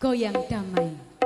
goyang damai.